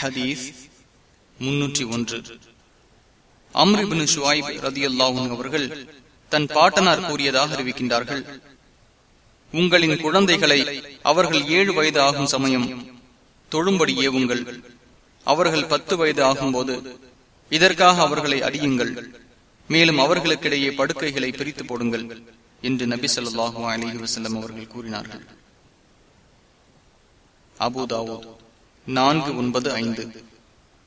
ஹதீஸ் முன்னூற்றி ஒன்று. அம்ரிபின் ஷுவாயிப் ரதி அல்லாஹும் அவர்கள் தன் பாட்டனார் கூறியதாக அறிவிக்கின்றார்கள். உங்களின் குழந்தைகளை அவர்கள் ஏழு வயது ஆகும் சமயம் தொழும்படி ஏவுங்கள். அவர்கள் பத்து வயது ஆகும் போது இதற்காக அவர்களை அடியுங்கள். மேலும் அவர்களுக்கிடையே படுக்கைகளை பிரித்து போடுங்கள் என்று நபி சொல்லாஹு அலி வசல்லம் அவர்கள் கூறினார்கள். அபுதாவோ நான்கு ஒன்பது ஐந்து.